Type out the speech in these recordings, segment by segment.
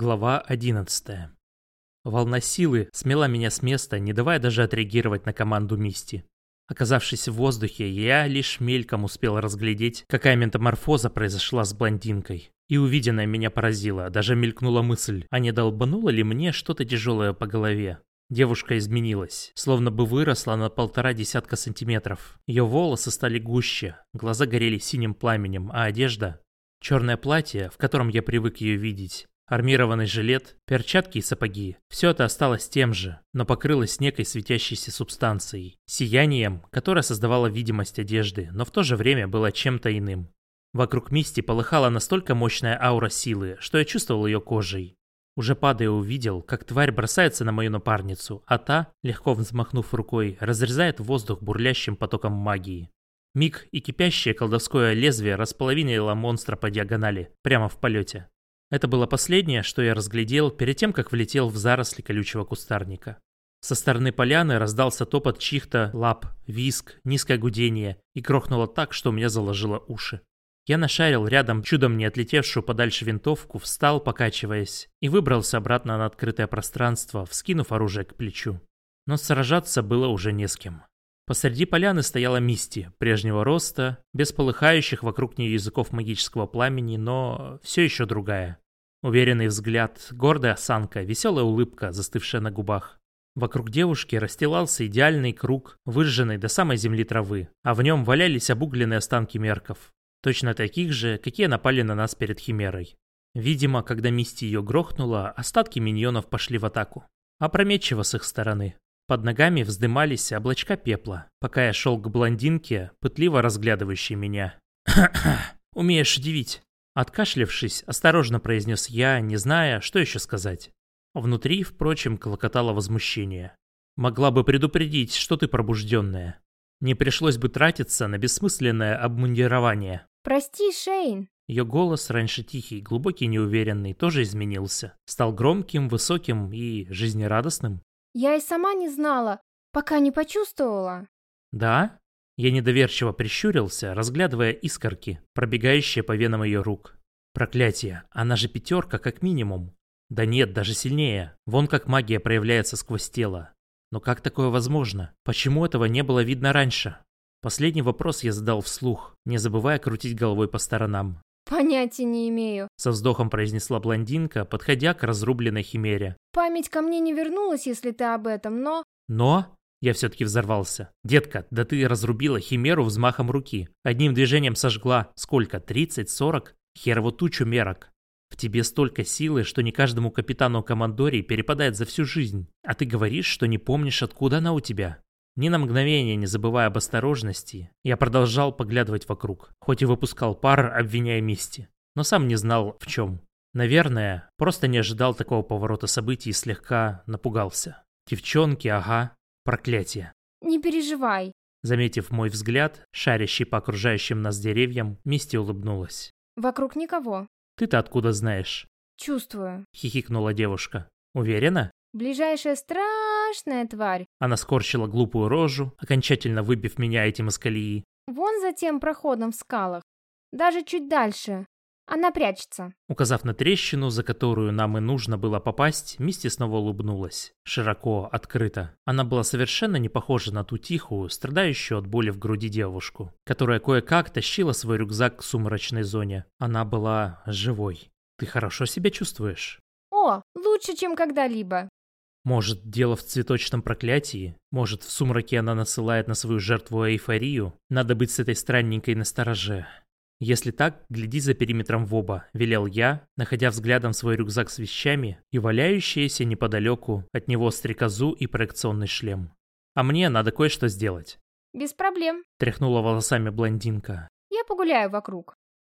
Глава 11. Волна силы смела меня с места, не давая даже отреагировать на команду Мисти. Оказавшись в воздухе, я лишь мельком успел разглядеть, какая метаморфоза произошла с блондинкой. И увиденное меня поразило, даже мелькнула мысль, а не долбануло ли мне что-то тяжелое по голове. Девушка изменилась, словно бы выросла на полтора десятка сантиметров. Ее волосы стали гуще, глаза горели синим пламенем, а одежда... Черное платье, в котором я привык ее видеть, Армированный жилет, перчатки и сапоги – все это осталось тем же, но покрылось некой светящейся субстанцией, сиянием, которое создавало видимость одежды, но в то же время было чем-то иным. Вокруг Мисти полыхала настолько мощная аура силы, что я чувствовал ее кожей. Уже падая увидел, как тварь бросается на мою напарницу, а та, легко взмахнув рукой, разрезает воздух бурлящим потоком магии. Миг и кипящее колдовское лезвие располовинило монстра по диагонали, прямо в полете. Это было последнее, что я разглядел перед тем, как влетел в заросли колючего кустарника. Со стороны поляны раздался топот чьих-то лап, виск, низкое гудение и грохнуло так, что у меня заложило уши. Я нашарил рядом чудом не отлетевшую подальше винтовку, встал, покачиваясь, и выбрался обратно на открытое пространство, вскинув оружие к плечу. Но сражаться было уже не с кем. Посреди поляны стояла Мисти, прежнего роста, без полыхающих вокруг нее языков магического пламени, но все еще другая. Уверенный взгляд, гордая осанка, веселая улыбка, застывшая на губах. Вокруг девушки расстилался идеальный круг, выжженный до самой земли травы, а в нем валялись обугленные останки мерков. Точно таких же, какие напали на нас перед Химерой. Видимо, когда Мисти ее грохнула, остатки миньонов пошли в атаку. Опрометчиво с их стороны. Под ногами вздымались облачка пепла, пока я шел к блондинке, пытливо разглядывающей меня. «Умеешь удивить!» Откашлявшись, осторожно произнес я, не зная, что еще сказать. Внутри, впрочем, клокотало возмущение. «Могла бы предупредить, что ты пробужденная. Не пришлось бы тратиться на бессмысленное обмундирование». «Прости, Шейн!» Ее голос, раньше тихий, глубокий неуверенный, тоже изменился. Стал громким, высоким и жизнерадостным. Я и сама не знала, пока не почувствовала. Да? Я недоверчиво прищурился, разглядывая искорки, пробегающие по венам ее рук. Проклятие, она же пятерка как минимум. Да нет, даже сильнее. Вон как магия проявляется сквозь тело. Но как такое возможно? Почему этого не было видно раньше? Последний вопрос я задал вслух, не забывая крутить головой по сторонам. «Понятия не имею», — со вздохом произнесла блондинка, подходя к разрубленной химере. «Память ко мне не вернулась, если ты об этом, но...» «Но?» Я все-таки взорвался. «Детка, да ты разрубила химеру взмахом руки. Одним движением сожгла. Сколько? Тридцать? Сорок? Херову тучу мерок. В тебе столько силы, что не каждому капитану командории перепадает за всю жизнь. А ты говоришь, что не помнишь, откуда она у тебя. Ни на мгновение не забывая об осторожности, я продолжал поглядывать вокруг, хоть и выпускал пар, обвиняя Мисти, но сам не знал в чем. Наверное, просто не ожидал такого поворота событий и слегка напугался. Девчонки, ага, проклятие. «Не переживай». Заметив мой взгляд, шарящий по окружающим нас деревьям, Мисти улыбнулась. «Вокруг никого». «Ты-то откуда знаешь?» «Чувствую», — хихикнула девушка. «Уверена?» «Ближайшая страшная тварь». Она скорчила глупую рожу, окончательно выбив меня этим из колеи. «Вон за тем проходом в скалах. Даже чуть дальше. Она прячется». Указав на трещину, за которую нам и нужно было попасть, Мисти снова улыбнулась. Широко, открыто. Она была совершенно не похожа на ту тихую, страдающую от боли в груди девушку, которая кое-как тащила свой рюкзак к сумрачной зоне. Она была живой. «Ты хорошо себя чувствуешь?» «О, лучше, чем когда-либо». Может, дело в цветочном проклятии? Может, в сумраке она насылает на свою жертву эйфорию? Надо быть с этой странненькой настороже. Если так, гляди за периметром в оба, велел я, находя взглядом свой рюкзак с вещами и валяющиеся неподалеку от него стрекозу и проекционный шлем. А мне надо кое-что сделать. Без проблем. Тряхнула волосами блондинка. Я погуляю вокруг.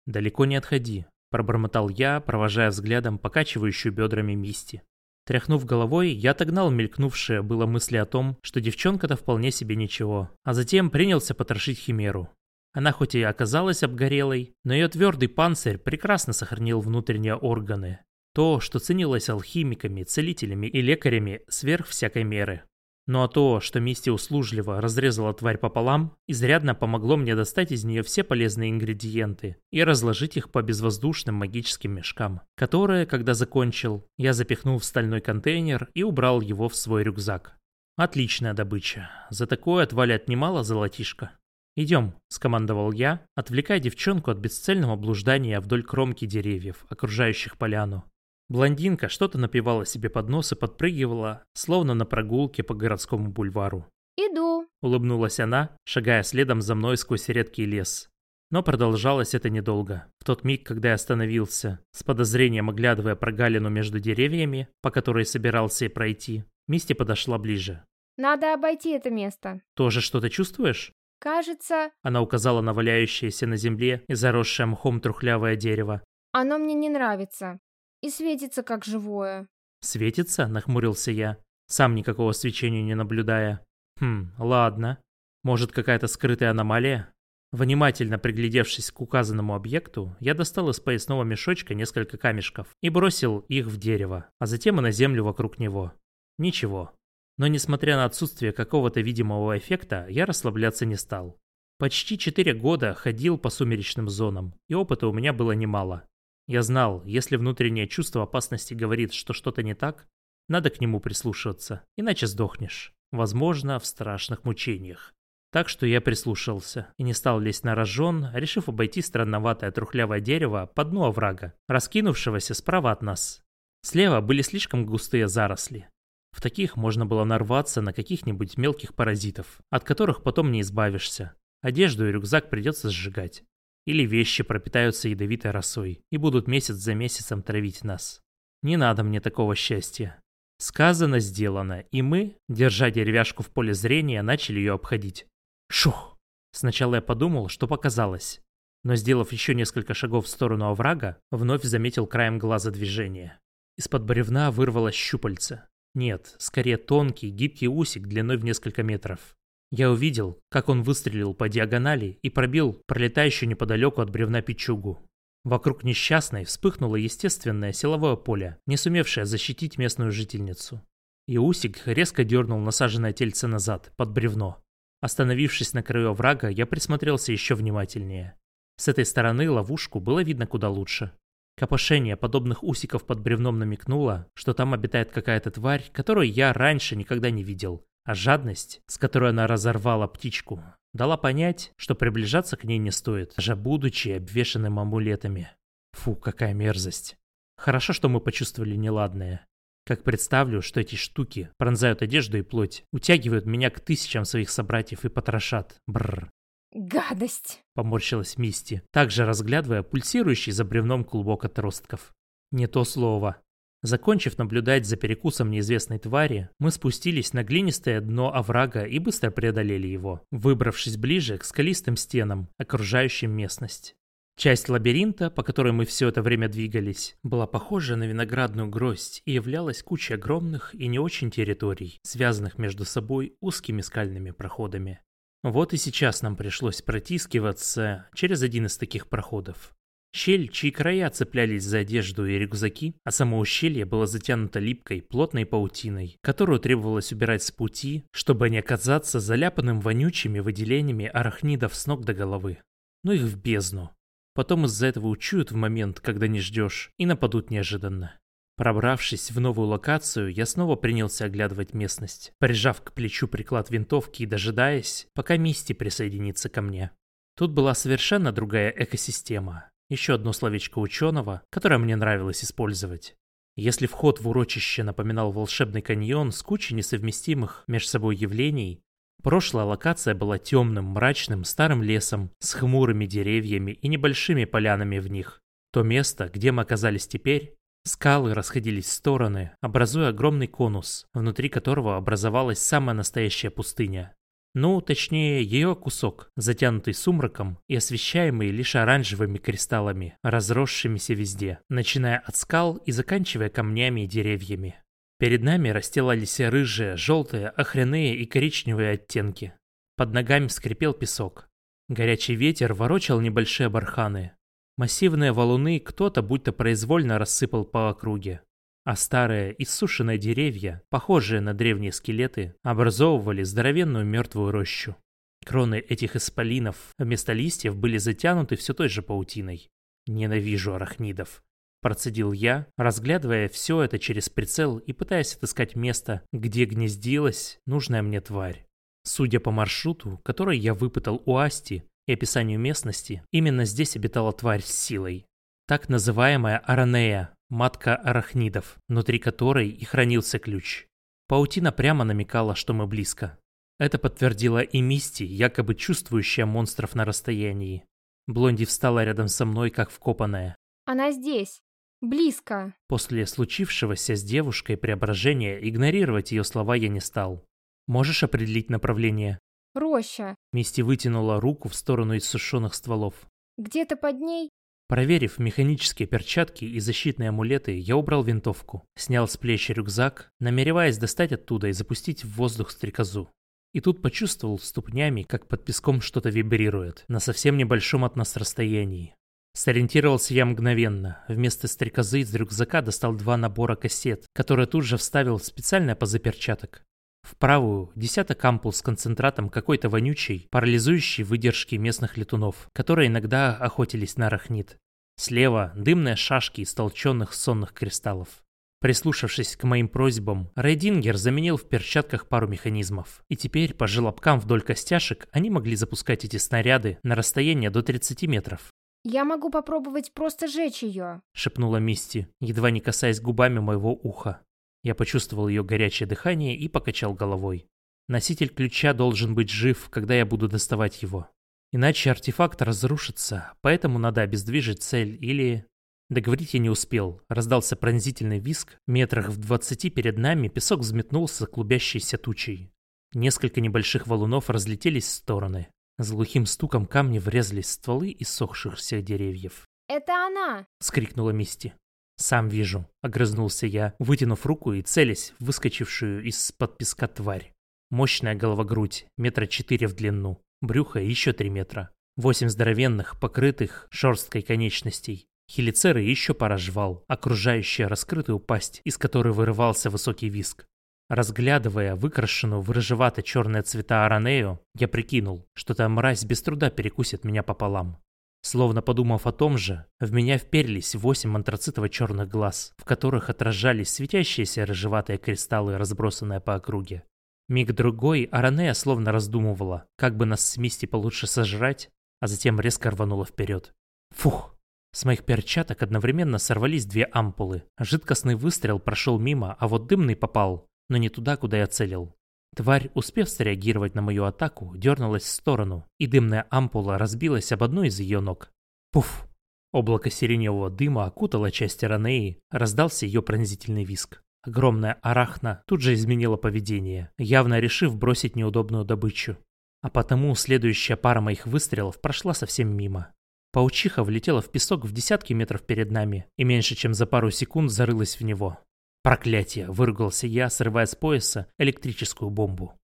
Далеко не отходи, пробормотал я, провожая взглядом покачивающую бедрами Мисти. Тряхнув головой, я отогнал мелькнувшие было мысли о том, что девчонка-то вполне себе ничего, а затем принялся потрошить химеру. Она хоть и оказалась обгорелой, но ее твердый панцирь прекрасно сохранил внутренние органы. То, что ценилось алхимиками, целителями и лекарями сверх всякой меры. Ну а то, что Мисти услужливо разрезала тварь пополам, изрядно помогло мне достать из нее все полезные ингредиенты и разложить их по безвоздушным магическим мешкам, которые, когда закончил, я запихнул в стальной контейнер и убрал его в свой рюкзак. Отличная добыча. За такое отвалят немало золотишко. «Идем», — скомандовал я, отвлекая девчонку от бесцельного блуждания вдоль кромки деревьев, окружающих поляну. Блондинка что-то напевала себе под нос и подпрыгивала, словно на прогулке по городскому бульвару. «Иду», — улыбнулась она, шагая следом за мной сквозь редкий лес. Но продолжалось это недолго. В тот миг, когда я остановился, с подозрением оглядывая прогалину между деревьями, по которой собирался и пройти, Мисти подошла ближе. «Надо обойти это место». «Тоже что-то чувствуешь?» «Кажется...» Она указала на валяющееся на земле и заросшее мхом трухлявое дерево. «Оно мне не нравится и светится как живое. Светится? Нахмурился я, сам никакого свечения не наблюдая. Хм, ладно. Может, какая-то скрытая аномалия? Внимательно приглядевшись к указанному объекту, я достал из поясного мешочка несколько камешков и бросил их в дерево, а затем и на землю вокруг него. Ничего. Но несмотря на отсутствие какого-то видимого эффекта, я расслабляться не стал. Почти четыре года ходил по сумеречным зонам, и опыта у меня было немало. Я знал, если внутреннее чувство опасности говорит, что что-то не так, надо к нему прислушиваться, иначе сдохнешь. Возможно, в страшных мучениях. Так что я прислушался и не стал лезть на рожон, решив обойти странноватое трухлявое дерево по дну оврага, раскинувшегося справа от нас. Слева были слишком густые заросли. В таких можно было нарваться на каких-нибудь мелких паразитов, от которых потом не избавишься. Одежду и рюкзак придется сжигать. Или вещи пропитаются ядовитой росой и будут месяц за месяцем травить нас. Не надо мне такого счастья. Сказано, сделано, и мы, держа деревяшку в поле зрения, начали ее обходить. Шух! Сначала я подумал, что показалось. Но сделав еще несколько шагов в сторону оврага, вновь заметил краем глаза движение. Из-под бревна вырвалось щупальце. Нет, скорее тонкий, гибкий усик длиной в несколько метров. Я увидел, как он выстрелил по диагонали и пробил пролетающую неподалеку от бревна печугу. Вокруг несчастной вспыхнуло естественное силовое поле, не сумевшее защитить местную жительницу. И Усик резко дернул насаженное тельце назад, под бревно. Остановившись на краю врага, я присмотрелся еще внимательнее. С этой стороны ловушку было видно куда лучше. Копошение подобных усиков под бревном намекнуло, что там обитает какая-то тварь, которую я раньше никогда не видел, а жадность, с которой она разорвала птичку, дала понять, что приближаться к ней не стоит, даже будучи обвешанным амулетами. Фу, какая мерзость. Хорошо, что мы почувствовали неладное. Как представлю, что эти штуки пронзают одежду и плоть, утягивают меня к тысячам своих собратьев и потрошат. Бррр. «Гадость!» — поморщилась Мисти, также разглядывая пульсирующий за бревном клубок отростков. Не то слово. Закончив наблюдать за перекусом неизвестной твари, мы спустились на глинистое дно оврага и быстро преодолели его, выбравшись ближе к скалистым стенам, окружающим местность. Часть лабиринта, по которой мы все это время двигались, была похожа на виноградную гроздь и являлась кучей огромных и не очень территорий, связанных между собой узкими скальными проходами. Вот и сейчас нам пришлось протискиваться через один из таких проходов. Щель, чьи края цеплялись за одежду и рюкзаки, а само ущелье было затянуто липкой, плотной паутиной, которую требовалось убирать с пути, чтобы не оказаться заляпанным вонючими выделениями арахнидов с ног до головы. Ну их в бездну. Потом из-за этого учуют в момент, когда не ждешь, и нападут неожиданно. Пробравшись в новую локацию, я снова принялся оглядывать местность, прижав к плечу приклад винтовки и дожидаясь, пока Мисти присоединится ко мне. Тут была совершенно другая экосистема, еще одно словечко ученого, которое мне нравилось использовать. Если вход в урочище напоминал волшебный каньон с кучей несовместимых между собой явлений, прошлая локация была темным, мрачным, старым лесом с хмурыми деревьями и небольшими полянами в них. То место, где мы оказались теперь, скалы расходились в стороны, образуя огромный конус, внутри которого образовалась самая настоящая пустыня. Ну, точнее, ее кусок, затянутый сумраком и освещаемый лишь оранжевыми кристаллами, разросшимися везде, начиная от скал и заканчивая камнями и деревьями. Перед нами расстилались рыжие, желтые, охряные и коричневые оттенки. Под ногами скрипел песок. Горячий ветер ворочал небольшие барханы. Массивные валуны кто-то будто произвольно рассыпал по округе. А старые иссушенные деревья, похожие на древние скелеты, образовывали здоровенную мертвую рощу. Кроны этих исполинов вместо листьев были затянуты все той же паутиной. Ненавижу арахнидов. Процедил я, разглядывая все это через прицел и пытаясь отыскать место, где гнездилась нужная мне тварь. Судя по маршруту, который я выпытал у Асти и описанию местности, именно здесь обитала тварь с силой. Так называемая Аранея, матка арахнидов, внутри которой и хранился ключ. Паутина прямо намекала, что мы близко. Это подтвердила и Мисти, якобы чувствующая монстров на расстоянии. Блонди встала рядом со мной, как вкопанная. Она здесь. Близко. После случившегося с девушкой преображения игнорировать ее слова я не стал. Можешь определить направление? Роща. Мисти вытянула руку в сторону иссушенных стволов. Где-то под ней? Проверив механические перчатки и защитные амулеты, я убрал винтовку, снял с плечи рюкзак, намереваясь достать оттуда и запустить в воздух стрекозу. И тут почувствовал ступнями, как под песком что-то вибрирует, на совсем небольшом от нас расстоянии. Сориентировался я мгновенно. Вместо стрекозы из рюкзака достал два набора кассет, которые тут же вставил в специальное позаперчаток. В правую – десяток ампул с концентратом какой-то вонючей, парализующей выдержки местных летунов, которые иногда охотились на арахнит. Слева – дымные шашки из толченных сонных кристаллов. Прислушавшись к моим просьбам, Рейдингер заменил в перчатках пару механизмов. И теперь по желобкам вдоль костяшек они могли запускать эти снаряды на расстояние до 30 метров. «Я могу попробовать просто жечь ее», — шепнула Мисти, едва не касаясь губами моего уха. Я почувствовал ее горячее дыхание и покачал головой. Носитель ключа должен быть жив, когда я буду доставать его. Иначе артефакт разрушится, поэтому надо обездвижить цель или... Договорить я не успел. Раздался пронзительный виск. Метрах в двадцати перед нами песок взметнулся клубящейся тучей. Несколько небольших валунов разлетелись в стороны. С глухим стуком камни врезались в стволы иссохшихся деревьев. «Это она!» — скрикнула Мисти. «Сам вижу», — огрызнулся я, вытянув руку и целясь в выскочившую из-под песка тварь. Мощная голова-грудь, метра четыре в длину, брюхо еще три метра. Восемь здоровенных, покрытых шерсткой конечностей. Хелицеры еще пара жвал, окружающая раскрытую пасть, из которой вырывался высокий виск. Разглядывая выкрашенную в рыжевато-черные цвета Аранею, я прикинул, что та мразь без труда перекусит меня пополам. Словно подумав о том же, в меня вперлись восемь антрацитово-черных глаз, в которых отражались светящиеся рыжеватые кристаллы, разбросанные по округе. Миг-другой Аранея словно раздумывала, как бы нас с Мисти получше сожрать, а затем резко рванула вперед. Фух! С моих перчаток одновременно сорвались две ампулы. Жидкостный выстрел прошел мимо, а вот дымный попал, но не туда, куда я целил. Тварь, успев среагировать на мою атаку, дернулась в сторону, и дымная ампула разбилась об одну из ее ног. Пуф! Облако сиреневого дыма окутало часть Ранеи, раздался ее пронзительный виск. Огромная арахна тут же изменила поведение, явно решив бросить неудобную добычу. А потому следующая пара моих выстрелов прошла совсем мимо. Паучиха влетела в песок в десятки метров перед нами и меньше чем за пару секунд зарылась в него. «Проклятие!» – выругался я, срывая с пояса электрическую бомбу.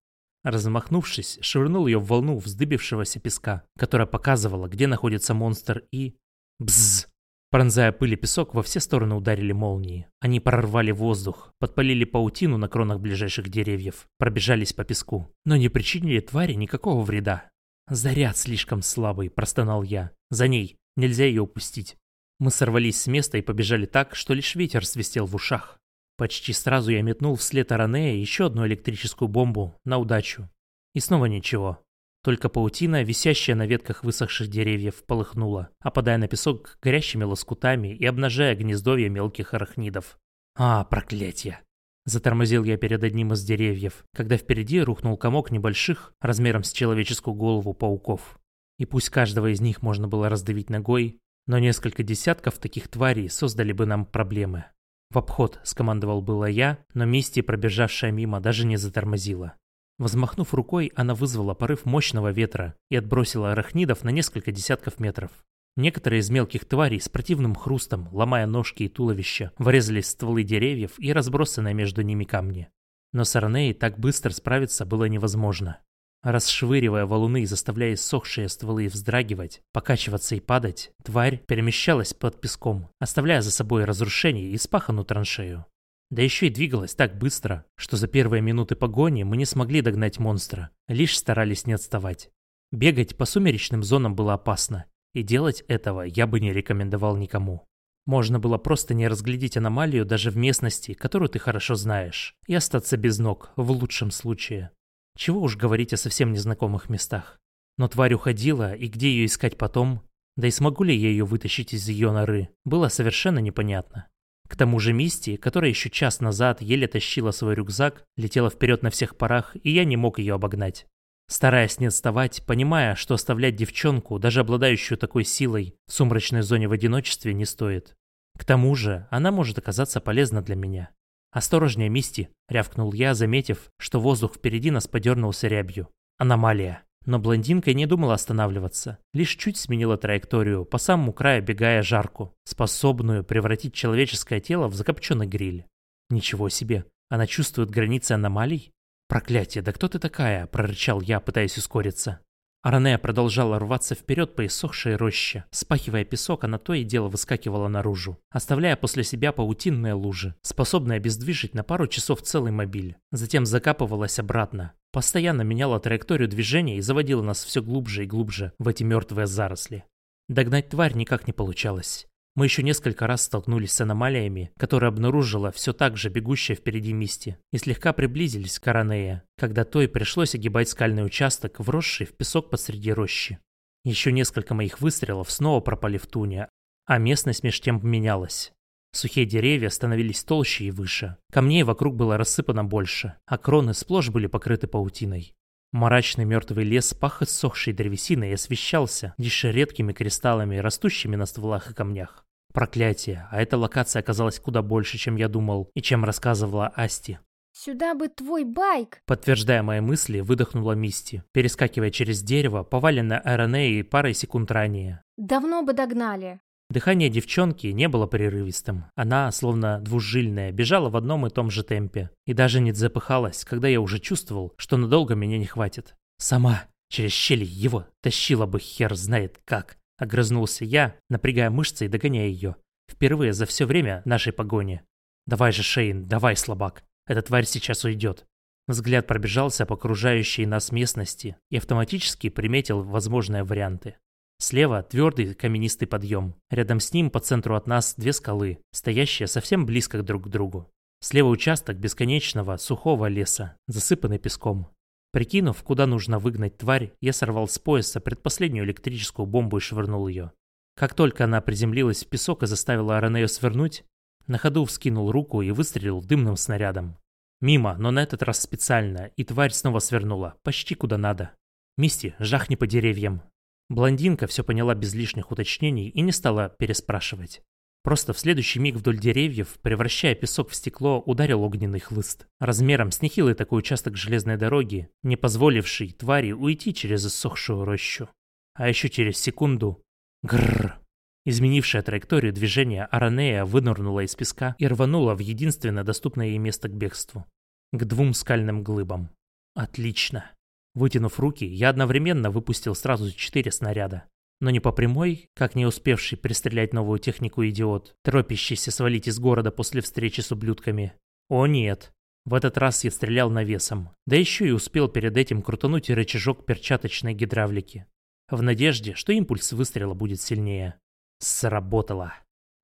Размахнувшись, швырнул ее в волну вздыбившегося песка, которая показывала, где находится монстр, и... Бзз! Пронзая пыль и песок, во все стороны ударили молнии. Они прорвали воздух, подпалили паутину на кронах ближайших деревьев, пробежались по песку, но не причинили твари никакого вреда. «Заряд слишком слабый», – простонал я. «За ней. Нельзя ее упустить». Мы сорвались с места и побежали так, что лишь ветер свистел в ушах. Почти сразу я метнул вслед Аранея еще одну электрическую бомбу на удачу. И снова ничего. Только паутина, висящая на ветках высохших деревьев, полыхнула, опадая на песок горящими лоскутами и обнажая гнездовья мелких арахнидов. А, проклятие! Затормозил я перед одним из деревьев, когда впереди рухнул комок небольших, размером с человеческую голову, пауков. И пусть каждого из них можно было раздавить ногой, но несколько десятков таких тварей создали бы нам проблемы. В обход скомандовал было я, но Мисти, пробежавшая мимо, даже не затормозила. Взмахнув рукой, она вызвала порыв мощного ветра и отбросила арахнидов на несколько десятков метров. Некоторые из мелких тварей с противным хрустом, ломая ножки и туловища, врезались в стволы деревьев и разбросанные между ними камни. Но с Арнеей так быстро справиться было невозможно. Расшвыривая валуны и заставляя иссохшие стволы вздрагивать, покачиваться и падать, тварь перемещалась под песком, оставляя за собой разрушение и спаханную траншею. Да еще и двигалась так быстро, что за первые минуты погони мы не смогли догнать монстра, лишь старались не отставать. Бегать по сумеречным зонам было опасно, и делать этого я бы не рекомендовал никому. Можно было просто не разглядеть аномалию даже в местности, которую ты хорошо знаешь, и остаться без ног, в лучшем случае. Чего уж говорить о совсем незнакомых местах. Но тварь уходила, и где ее искать потом, да и смогу ли я ее вытащить из ее норы, было совершенно непонятно. К тому же Мисти, которая еще час назад еле тащила свой рюкзак, летела вперед на всех парах, и я не мог ее обогнать. Стараясь не отставать, понимая, что оставлять девчонку, даже обладающую такой силой, в сумрачной зоне в одиночестве не стоит. К тому же, она может оказаться полезна для меня. «Осторожнее, Мисти!» — рявкнул я, заметив, что воздух впереди нас подернулся рябью. Аномалия. Но блондинка не думала останавливаться, лишь чуть сменила траекторию, по самому краю бегая жарку, способную превратить человеческое тело в закопченный гриль. Ничего себе, она чувствует границы аномалий? Проклятие, да кто ты такая? прорычал я, пытаясь ускориться. Аранея продолжала рваться вперед по иссохшей роще. Спахивая песок, она то и дело выскакивала наружу, оставляя после себя паутинные лужи, способные обездвижить на пару часов целый мобиль. Затем закапывалась обратно, постоянно меняла траекторию движения и заводила нас все глубже и глубже в эти мертвые заросли. Догнать тварь никак не получалось. Мы еще несколько раз столкнулись с аномалиями, которые обнаружила все так же бегущая впереди Мисти, и слегка приблизились к Аранее, когда той пришлось огибать скальный участок, вросший в песок посреди рощи. Еще несколько моих выстрелов снова пропали в туне, а местность меж тем менялась. Сухие деревья становились толще и выше. Камней вокруг было рассыпано больше, а кроны сплошь были покрыты паутиной. Мрачный мертвый лес пах иссохшей древесиной и освещался лишь редкими кристаллами, растущими на стволах и камнях. Проклятие, а эта локация оказалась куда больше, чем я думал и чем рассказывала Асти. «Сюда бы твой байк!» Подтверждая мои мысли, выдохнула Мисти, перескакивая через дерево, поваленное Эронеей парой секунд ранее. «Давно бы догнали!» Дыхание девчонки не было прерывистым. Она, словно двужильная, бежала в одном и том же темпе. И даже не запыхалась, когда я уже чувствовал, что надолго меня не хватит. Сама через щели его тащила бы хер знает как. Огрызнулся я, напрягая мышцы и догоняя ее. Впервые за все время нашей погони. «Давай же, Шейн, давай, слабак. Эта тварь сейчас уйдет». Взгляд пробежался по окружающей нас местности и автоматически приметил возможные варианты. Слева твердый каменистый подъем. Рядом с ним по центру от нас две скалы, стоящие совсем близко друг к другу. Слева участок бесконечного сухого леса, засыпанный песком. Прикинув, куда нужно выгнать тварь, я сорвал с пояса предпоследнюю электрическую бомбу и швырнул ее. Как только она приземлилась в песок и заставила Аранею свернуть, на ходу вскинул руку и выстрелил дымным снарядом. Мимо, но на этот раз специально, и тварь снова свернула, почти куда надо. «Мисти, жахни по деревьям!» Блондинка все поняла без лишних уточнений и не стала переспрашивать. Просто в следующий миг вдоль деревьев, превращая песок в стекло, ударил огненный хлыст. Размером с нехилый такой участок железной дороги, не позволивший твари уйти через иссохшую рощу. А еще через секунду... Грррр! Изменившая траекторию движения, Аранея вынырнула из песка и рванула в единственное доступное ей место к бегству. К двум скальным глыбам. Отлично. Вытянув руки, я одновременно выпустил сразу четыре снаряда но не по прямой, как не успевший пристрелять новую технику идиот, торопящийся свалить из города после встречи с ублюдками. О нет. В этот раз я стрелял навесом, да еще и успел перед этим крутануть рычажок перчаточной гидравлики. В надежде, что импульс выстрела будет сильнее. Сработало.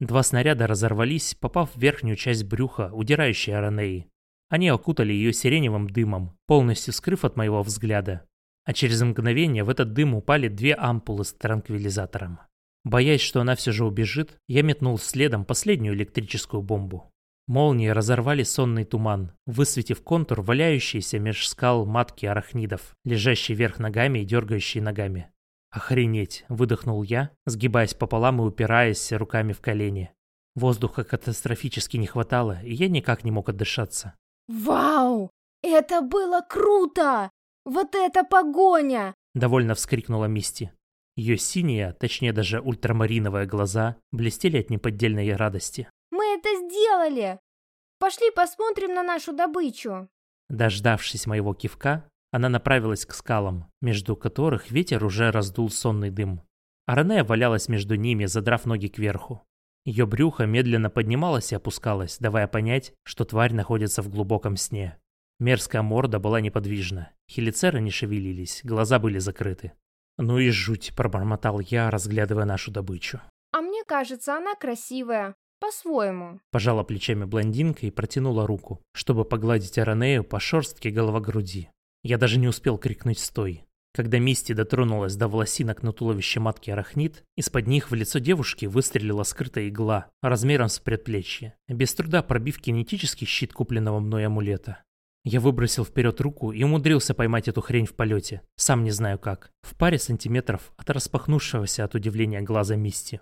Два снаряда разорвались, попав в верхнюю часть брюха, удирающей Аранеи. Они окутали ее сиреневым дымом, полностью скрыв от моего взгляда а через мгновение в этот дым упали две ампулы с транквилизатором. Боясь, что она все же убежит, я метнул следом последнюю электрическую бомбу. Молнии разорвали сонный туман, высветив контур валяющейся меж скал матки арахнидов, лежащей вверх ногами и дергающей ногами. «Охренеть!» – выдохнул я, сгибаясь пополам и упираясь руками в колени. Воздуха катастрофически не хватало, и я никак не мог отдышаться. «Вау! Это было круто! «Вот это погоня!» — довольно вскрикнула Мисти. Ее синие, точнее даже ультрамариновые глаза блестели от неподдельной радости. «Мы это сделали! Пошли посмотрим на нашу добычу!» Дождавшись моего кивка, она направилась к скалам, между которых ветер уже раздул сонный дым. А Рене валялась между ними, задрав ноги кверху. Ее брюхо медленно поднималось и опускалось, давая понять, что тварь находится в глубоком сне. Мерзкая морда была неподвижна. Хелицеры не шевелились, глаза были закрыты. «Ну и жуть», — пробормотал я, разглядывая нашу добычу. А мне кажется, она красивая. По-своему. Пожала плечами блондинка и протянула руку, чтобы погладить Аранею по шерстке голова-груди. Я даже не успел крикнуть «стой». Когда Мисти дотронулась до волосинок на туловище матки арахнит, из-под них в лицо девушки выстрелила скрытая игла размером с предплечье, без труда пробив кинетический щит купленного мной амулета. Я выбросил вперед руку и умудрился поймать эту хрень в полете, сам не знаю как, в паре сантиметров от распахнувшегося от удивления глаза Мисти.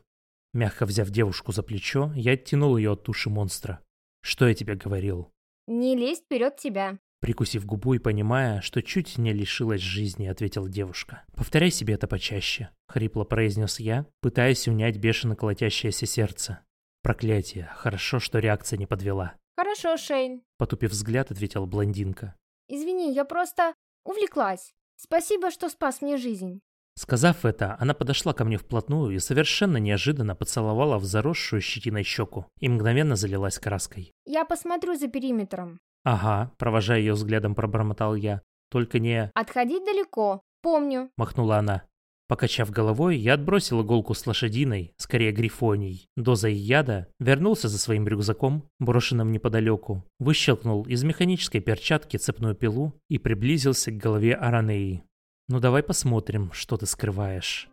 Мягко взяв девушку за плечо, я оттянул ее от туши монстра. «Что я тебе говорил?» Не лезь вперед тебя. Прикусив губу и понимая, что чуть не лишилась жизни, ответила девушка. «Повторяй себе это почаще», — хрипло произнес я, пытаясь унять бешено колотящееся сердце. «Проклятие, хорошо, что реакция не подвела». Хорошо, Шейн. Потупив взгляд, ответила блондинка. Извини, я просто увлеклась. Спасибо, что спас мне жизнь. Сказав это, она подошла ко мне вплотную и совершенно неожиданно поцеловала в заросшую щетиной щеку и мгновенно залилась краской. Я посмотрю за периметром. «Ага», провожая ее взглядом, пробормотал я. «Только не...» Отходить далеко. Помню. махнула она. Покачав головой, я отбросил иголку с лошадиной, скорее грифоней, дозой яда, вернулся за своим рюкзаком, брошенным неподалеку, выщелкнул из механической перчатки цепную пилу и приблизился к голове Аранеи. «Ну давай посмотрим, что ты скрываешь».